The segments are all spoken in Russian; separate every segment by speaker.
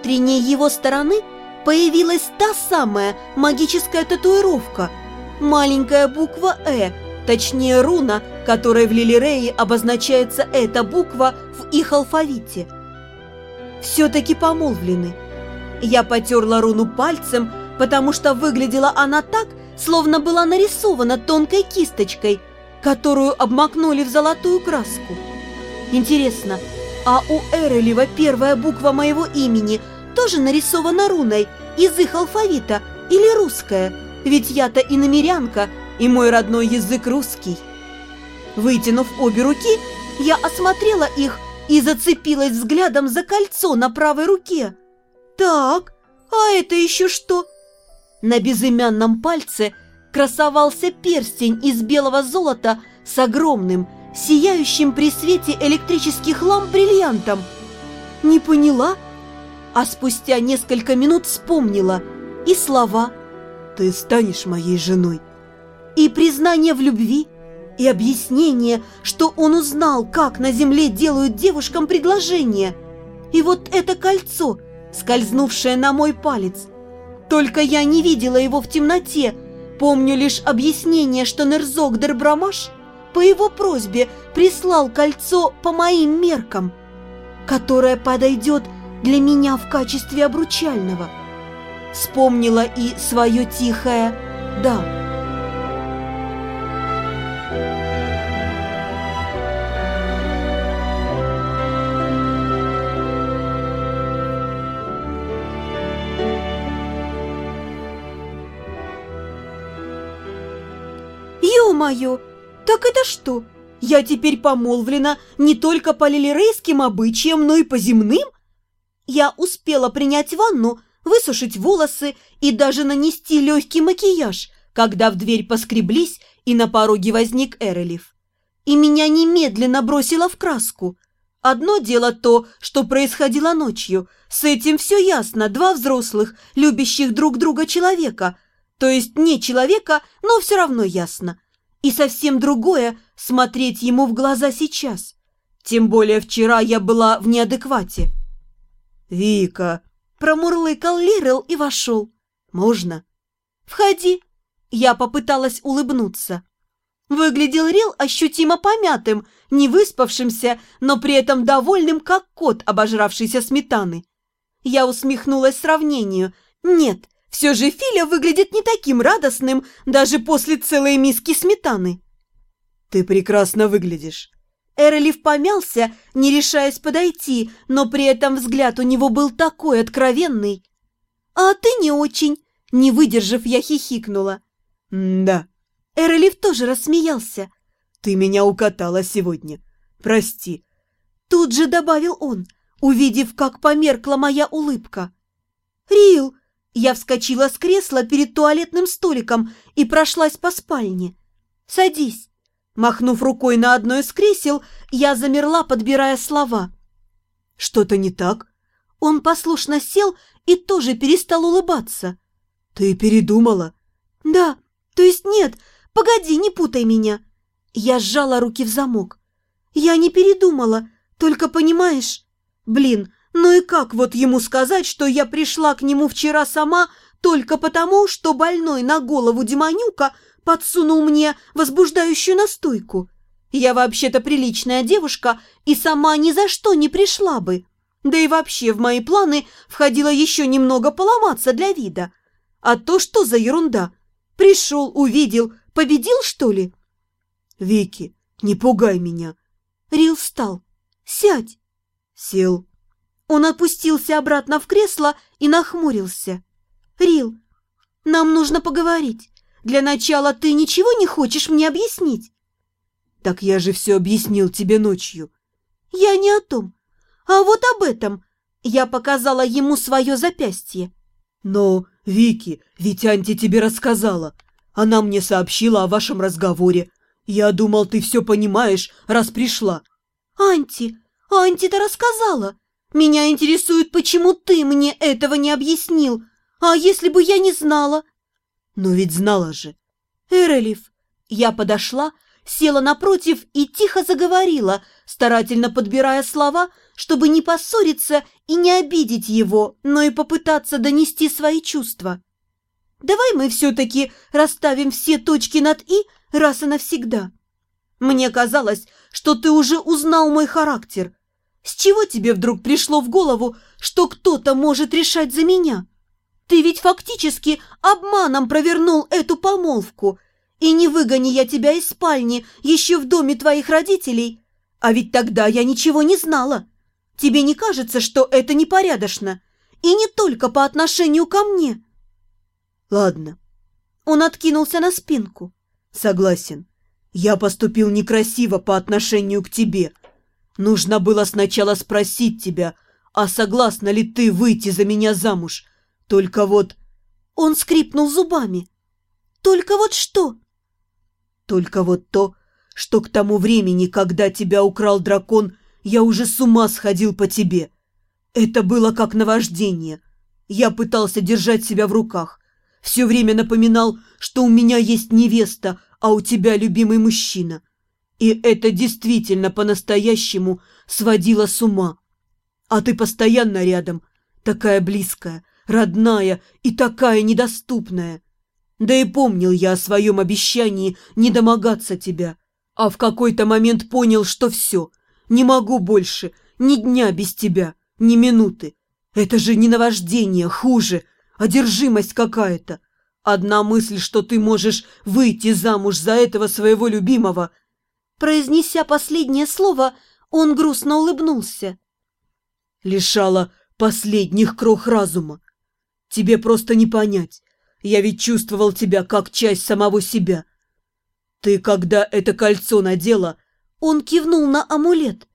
Speaker 1: внутренней его стороны появилась та самая магическая татуировка. Маленькая буква «Э», точнее руна, которой в Лилирее обозначается эта буква в их алфавите. Все-таки помолвлены. Я потерла руну пальцем, потому что выглядела она так, словно была нарисована тонкой кисточкой, которую обмакнули в золотую краску. Интересно, а у Эрелева первая буква моего имени тоже нарисована руной из их алфавита или русская? Ведь я-то и намерянка, и мой родной язык русский. Вытянув обе руки, я осмотрела их и зацепилась взглядом за кольцо на правой руке. Так, а это еще что? На безымянном пальце красовался перстень из белого золота с огромным, сияющим при свете электрических ламп бриллиантом. Не поняла, а спустя несколько минут вспомнила и слова «Ты станешь моей женой» и признание в любви, и объяснение, что он узнал, как на земле делают девушкам предложение. И вот это кольцо, скользнувшее на мой палец. Только я не видела его в темноте, помню лишь объяснение, что Нерзок Дербрамаш – по его просьбе прислал кольцо по моим меркам, которое подойдет для меня в качестве обручального. Вспомнила и свое тихое «да». «Ё-моё!» «Так это что? Я теперь помолвлена не только по лилирейским обычаям, но и по земным?» Я успела принять ванну, высушить волосы и даже нанести легкий макияж, когда в дверь поскреблись, и на пороге возник Эрелев. И меня немедленно бросило в краску. Одно дело то, что происходило ночью. С этим все ясно. Два взрослых, любящих друг друга человека. То есть не человека, но все равно ясно. И совсем другое – смотреть ему в глаза сейчас. Тем более вчера я была в неадеквате. «Вика!» – промурлыкал Лирел и вошел. «Можно?» «Входи!» Я попыталась улыбнуться. Выглядел Рил ощутимо помятым, не выспавшимся, но при этом довольным, как кот, обожравшийся сметаны. Я усмехнулась сравнению. Нет, все же Филя выглядит не таким радостным даже после целой миски сметаны.
Speaker 2: «Ты прекрасно выглядишь».
Speaker 1: Эрелев помялся, не решаясь подойти, но при этом взгляд у него был такой откровенный. «А ты не очень», — не выдержав, я хихикнула.
Speaker 2: «Да».
Speaker 1: Эрелев тоже рассмеялся.
Speaker 2: «Ты меня укатала сегодня. Прости».
Speaker 1: Тут же добавил он, увидев, как померкла моя улыбка. «Рил, я вскочила с кресла перед туалетным столиком и прошлась по спальне. «Садись!» Махнув рукой на одно из кресел, я замерла, подбирая слова.
Speaker 2: «Что-то не так?»
Speaker 1: Он послушно сел и тоже перестал улыбаться.
Speaker 2: «Ты передумала?»
Speaker 1: «Да, то есть нет, погоди, не путай меня!» Я сжала руки в замок. «Я не передумала, только понимаешь...» «Блин, ну и как вот ему сказать, что я пришла к нему вчера сама только потому, что больной на голову Демонюка подсунул мне возбуждающую настойку? Я вообще-то приличная девушка и сама ни за что не пришла бы. Да и вообще в мои планы входило еще немного поломаться для вида. А то что за ерунда? Пришел, увидел, победил, что ли?
Speaker 2: Вики, не пугай меня.
Speaker 1: Рил встал. Сядь.
Speaker 2: Сел.
Speaker 1: Он опустился обратно в кресло и нахмурился. «Рил, нам нужно поговорить. Для начала ты ничего не хочешь мне объяснить?»
Speaker 2: «Так я же все объяснил тебе ночью».
Speaker 1: «Я не о том, а вот об этом». Я показала ему свое запястье.
Speaker 2: «Но, Вики, ведь Анти тебе рассказала. Она мне сообщила о вашем разговоре. Я думал, ты все понимаешь, раз пришла».
Speaker 1: «Анти, Анти-то рассказала. Меня интересует, почему ты мне этого не объяснил. А если бы я не знала?
Speaker 2: Но ведь знала же.
Speaker 1: Эрелев. Я подошла, села напротив и тихо заговорила, старательно подбирая слова, чтобы не поссориться и не обидеть его, но и попытаться донести свои чувства. «Давай мы все-таки расставим все точки над «и» раз и навсегда. Мне казалось, что ты уже узнал мой характер. С чего тебе вдруг пришло в голову, что кто-то может решать за меня? Ты ведь фактически обманом провернул эту помолвку, и не выгони я тебя из спальни еще в доме твоих родителей. А ведь тогда я ничего не знала. Тебе не кажется, что это непорядочно? И не только по отношению ко мне?»
Speaker 2: «Ладно».
Speaker 1: Он откинулся на спинку.
Speaker 2: «Согласен. Я поступил некрасиво по отношению к тебе. Нужно было сначала спросить тебя, а согласна ли ты выйти за меня замуж? Только вот...»
Speaker 1: Он скрипнул зубами. «Только вот что?»
Speaker 2: «Только вот то, что к тому времени, когда тебя украл дракон, я уже с ума сходил по тебе. Это было как наваждение. Я пытался держать себя в руках. Все время напоминал, что у меня есть невеста, а у тебя любимый мужчина. И это действительно по-настоящему сводило с ума. А ты постоянно рядом, такая близкая, родная и такая недоступная. Да и помнил я о своем обещании не домогаться тебя, а в какой-то момент понял, что все, не могу больше, ни дня без тебя, ни минуты. Это же не наваждение, хуже, одержимость какая-то. Одна мысль, что ты можешь выйти замуж за этого своего любимого.
Speaker 1: Произнеся последнее слово, он грустно улыбнулся.
Speaker 2: Лишала последних крох разума. Тебе просто не понять. Я ведь чувствовал тебя как часть самого себя. Ты, когда это кольцо надела, он кивнул на амулет.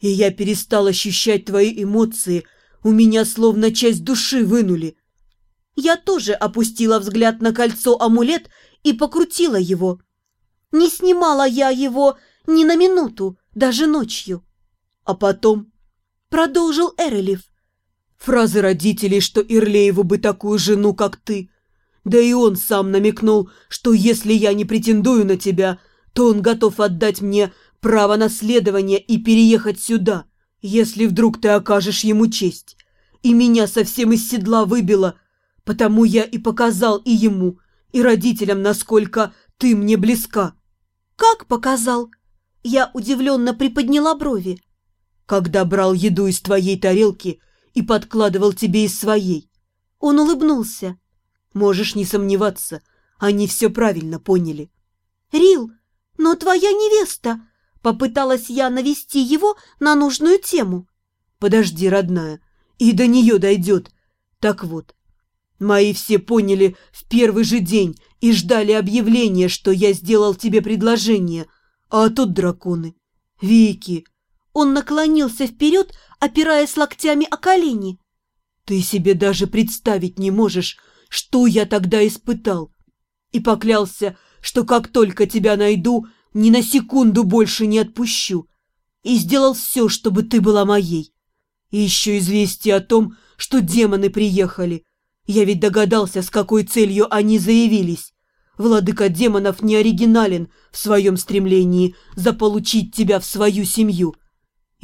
Speaker 2: И я перестал ощущать твои эмоции, у меня словно часть души вынули.
Speaker 1: Я тоже опустила взгляд на кольцо-амулет и покрутила его. Не снимала я его ни на минуту, даже ночью.
Speaker 2: А потом продолжил Эрелев. Фразы родителей, что Ирлееву бы такую жену, как ты. Да и он сам намекнул, что если я не претендую на тебя, то он готов отдать мне право наследования и переехать сюда, если вдруг ты окажешь ему честь. И меня совсем из седла выбило, потому я и показал и ему, и родителям, насколько ты мне близка».
Speaker 1: «Как показал?» Я удивленно приподняла брови.
Speaker 2: «Когда брал еду из твоей тарелки и подкладывал тебе из своей».
Speaker 1: Он улыбнулся.
Speaker 2: Можешь не сомневаться, они все правильно поняли.
Speaker 1: «Рил, но твоя невеста!» Попыталась я навести его на нужную тему.
Speaker 2: «Подожди, родная, и до нее дойдет. Так вот, мои все поняли в первый же день и ждали объявления, что я сделал тебе предложение, а тут драконы. Вики!»
Speaker 1: Он наклонился вперед, опираясь локтями о колени.
Speaker 2: «Ты себе даже представить не можешь, что я тогда испытал. И поклялся, что как только тебя найду, ни на секунду больше не отпущу. И сделал все, чтобы ты была моей. И еще известие о том, что демоны приехали. Я ведь догадался, с какой целью они заявились. Владыка демонов не оригинален в своем стремлении заполучить тебя в свою семью.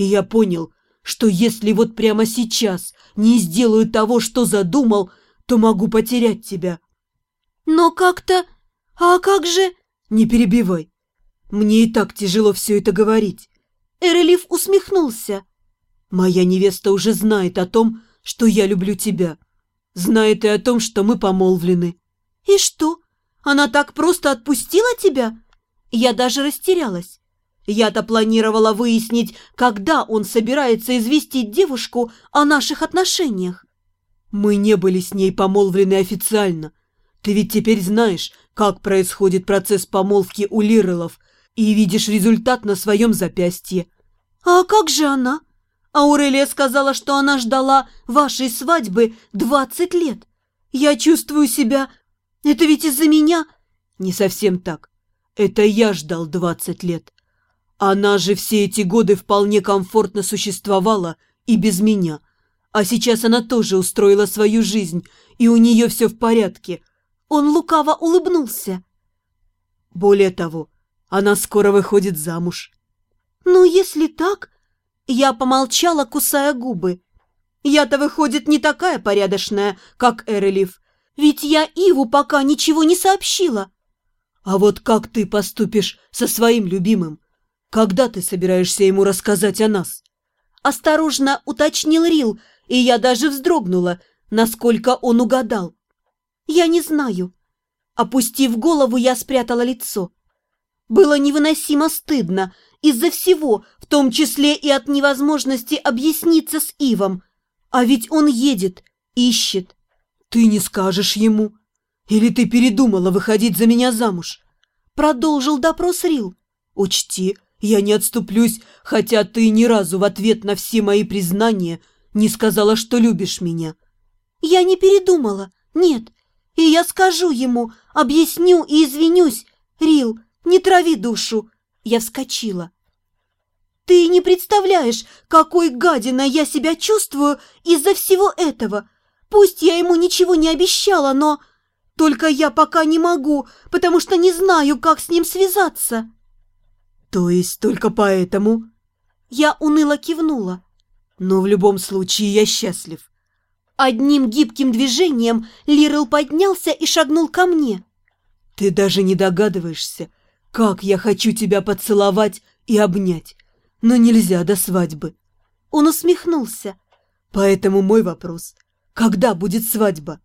Speaker 2: И я понял, что если вот прямо сейчас не сделаю того, что задумал, то могу потерять тебя.
Speaker 1: Но как-то... А как же...
Speaker 2: Не перебивай. Мне и так тяжело все это говорить.
Speaker 1: Эрелиф усмехнулся.
Speaker 2: Моя невеста уже знает о том, что я люблю тебя. Знает и о том, что мы помолвлены.
Speaker 1: И что? Она так просто отпустила тебя? Я даже растерялась. Я-то планировала выяснить, когда он собирается известить девушку о наших отношениях.
Speaker 2: Мы не были с ней помолвлены официально. Ты ведь теперь знаешь, как происходит процесс помолвки у Лирелов, и видишь результат на своем запястье.
Speaker 1: А как же она? Аурелия сказала, что она ждала вашей свадьбы двадцать лет. Я чувствую себя... Это ведь из-за меня?
Speaker 2: Не совсем так. Это я ждал двадцать лет. Она же все эти годы вполне комфортно существовала и без меня. А сейчас она тоже устроила свою жизнь, и у нее все в порядке.
Speaker 1: Он лукаво улыбнулся.
Speaker 2: Более того, Она скоро выходит замуж.
Speaker 1: Ну, если так... Я помолчала, кусая губы. Я-то, выходит, не такая порядочная, как Эрелив. Ведь я Иву пока ничего не сообщила.
Speaker 2: А вот как ты поступишь со своим любимым? Когда ты собираешься ему рассказать о нас?
Speaker 1: Осторожно уточнил Рил, и я даже вздрогнула, насколько он угадал. Я не знаю. Опустив голову, я спрятала лицо. Было невыносимо стыдно из-за всего, в том числе и от невозможности объясниться с Ивом. А ведь он едет, ищет.
Speaker 2: Ты не скажешь ему? Или ты передумала выходить за меня замуж? Продолжил допрос Рил. Учти, я не отступлюсь, хотя ты ни разу в ответ на все мои признания не сказала, что любишь меня.
Speaker 1: Я не передумала, нет. И я скажу ему, объясню и извинюсь. Рил, не трави душу!» Я вскочила. «Ты не представляешь, какой гадиной я себя чувствую из-за всего этого. Пусть я ему ничего не обещала, но... Только я пока не могу, потому что не знаю, как с ним связаться».
Speaker 2: «То есть только поэтому?»
Speaker 1: Я уныло кивнула.
Speaker 2: «Но в любом случае я счастлив».
Speaker 1: Одним гибким движением Лирел поднялся и шагнул ко мне.
Speaker 2: «Ты даже не догадываешься, как я хочу тебя поцеловать и обнять, но нельзя до свадьбы.
Speaker 1: Он усмехнулся.
Speaker 2: Поэтому мой вопрос, когда будет свадьба?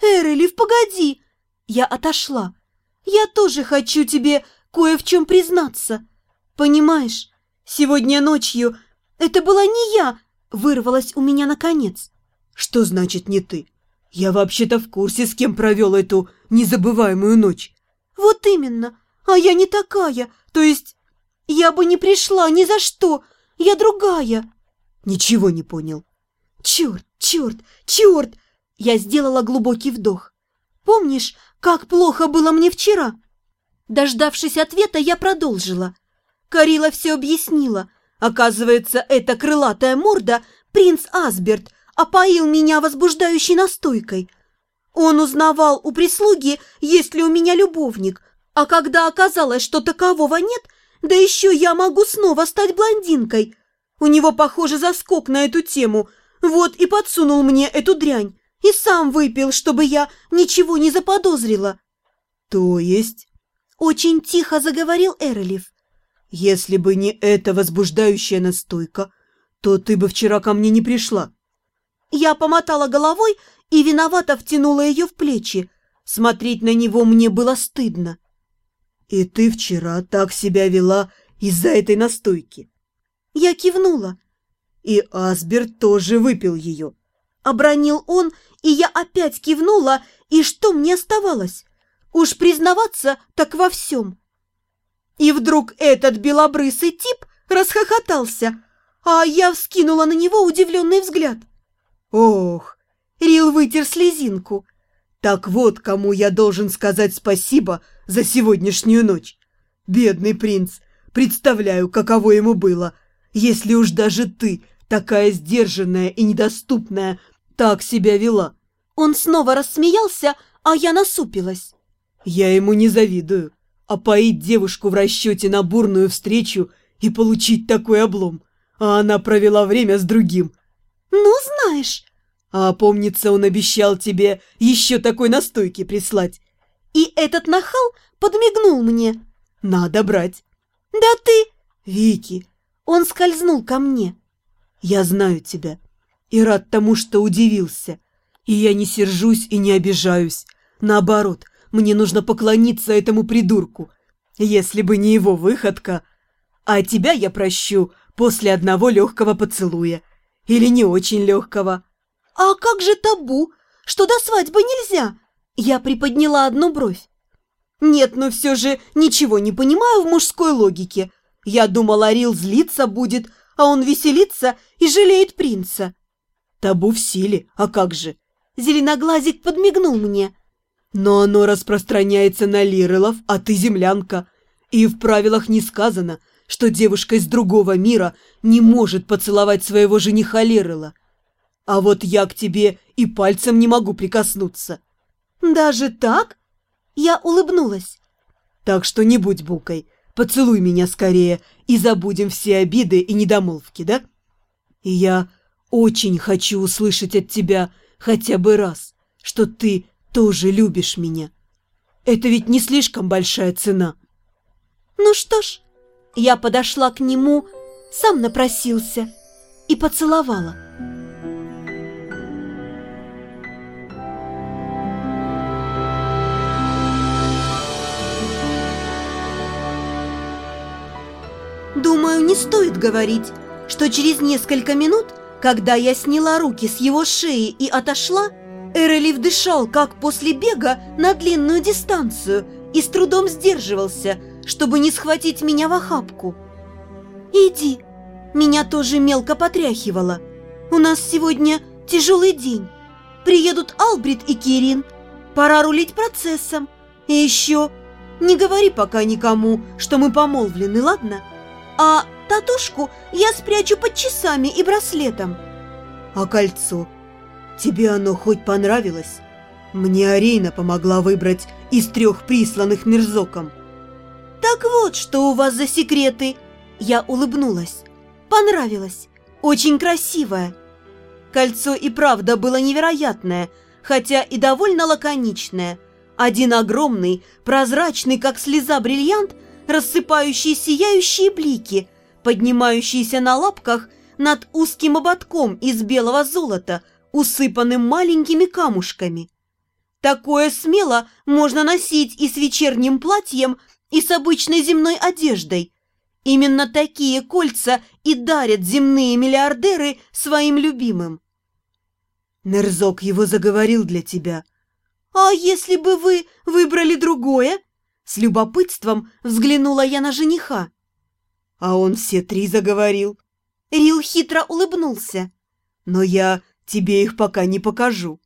Speaker 1: Эрелив, погоди! Я отошла. Я тоже хочу тебе кое в чем признаться. Понимаешь, сегодня ночью это была не я, вырвалась у меня наконец.
Speaker 2: Что значит не ты? Я вообще-то в курсе, с кем провел эту незабываемую ночь.
Speaker 1: Вот именно. А я не такая, то есть я бы не пришла ни за что, я другая.
Speaker 2: Ничего не понял.
Speaker 1: Черт, черт, черт! Я сделала глубокий вдох. Помнишь, как плохо было мне вчера? Дождавшись ответа, я продолжила. Карила все объяснила. Оказывается, эта крылатая морда, принц Асберт, опоил меня возбуждающей настойкой. Он узнавал у прислуги, есть ли у меня любовник – а когда оказалось, что такового нет, да еще я могу снова стать блондинкой. У него, похоже, заскок на эту тему. Вот и подсунул мне эту дрянь. И сам выпил, чтобы я ничего не заподозрила.
Speaker 2: То есть?
Speaker 1: Очень тихо заговорил Эрелев.
Speaker 2: Если бы не эта возбуждающая настойка, то ты бы вчера ко мне не пришла.
Speaker 1: Я помотала головой и виновато втянула ее в плечи. Смотреть на него мне было стыдно.
Speaker 2: «И ты вчера так себя вела из-за этой настойки?»
Speaker 1: Я кивнула.
Speaker 2: «И Асберт тоже выпил ее».
Speaker 1: Обронил он, и я опять кивнула, и что мне оставалось? Уж признаваться так во всем. И вдруг этот белобрысый тип расхохотался, а я вскинула на него удивленный взгляд.
Speaker 2: «Ох!»
Speaker 1: — Рил вытер слезинку.
Speaker 2: Так вот, кому я должен сказать спасибо за сегодняшнюю ночь. Бедный принц, представляю, каково ему было, если уж даже ты, такая сдержанная и недоступная, так себя вела.
Speaker 1: Он снова рассмеялся, а я насупилась.
Speaker 2: Я ему не завидую. А поить девушку в расчете на бурную встречу и получить такой облом. А она провела время с другим.
Speaker 1: Ну, знаешь...
Speaker 2: А помнится, он обещал тебе еще такой настойки прислать.
Speaker 1: И этот нахал подмигнул мне.
Speaker 2: Надо брать.
Speaker 1: Да ты...
Speaker 2: Вики.
Speaker 1: Он скользнул ко мне.
Speaker 2: Я знаю тебя. И рад тому, что удивился. И я не сержусь и не обижаюсь. Наоборот, мне нужно поклониться этому придурку. Если бы не его выходка. А тебя я прощу после одного легкого поцелуя. Или не очень легкого.
Speaker 1: «А как же табу? Что до свадьбы нельзя?» Я приподняла одну бровь. «Нет, но все же ничего не понимаю в мужской логике. Я думала, Рил злиться будет, а он веселится и жалеет принца».
Speaker 2: «Табу в силе, а как же?»
Speaker 1: Зеленоглазик подмигнул мне.
Speaker 2: «Но оно распространяется на Лирелов, а ты землянка. И в правилах не сказано, что девушка из другого мира не может поцеловать своего жениха Лирела. А вот я к тебе и пальцем не могу прикоснуться.
Speaker 1: Даже так? Я улыбнулась.
Speaker 2: Так что не будь букой, поцелуй меня скорее и забудем все обиды и недомолвки, да? И я очень хочу услышать от тебя хотя бы раз, что ты тоже любишь меня. Это ведь не слишком большая цена.
Speaker 1: Ну что ж, я подошла к нему, сам напросился и поцеловала. Думаю, не стоит говорить, что через несколько минут, когда я сняла руки с его шеи и отошла, Эрелив дышал, как после бега на длинную дистанцию, и с трудом сдерживался, чтобы не схватить меня в охапку. «Иди!» Меня тоже мелко потряхивало. «У нас сегодня тяжелый день. Приедут Албрит и Кирин. Пора рулить процессом. И еще не говори пока никому, что мы помолвлены, ладно?» А татушку я спрячу под часами и браслетом.
Speaker 2: А кольцо? Тебе оно хоть понравилось? Мне Арейна помогла выбрать из трех присланных мерзоком.
Speaker 1: Так вот, что у вас за секреты. Я улыбнулась. Понравилось. Очень красивое. Кольцо и правда было невероятное, хотя и довольно лаконичное. Один огромный, прозрачный, как слеза бриллиант, рассыпающие сияющие блики, поднимающиеся на лапках над узким ободком из белого золота, усыпанным маленькими камушками. Такое смело можно носить и с вечерним платьем, и с обычной земной одеждой. Именно такие кольца и дарят земные миллиардеры своим любимым.
Speaker 2: Нерзок его заговорил для тебя.
Speaker 1: А если бы вы выбрали другое? С любопытством взглянула я на жениха.
Speaker 2: А он все три заговорил.
Speaker 1: Рил хитро улыбнулся.
Speaker 2: Но я тебе их пока не покажу.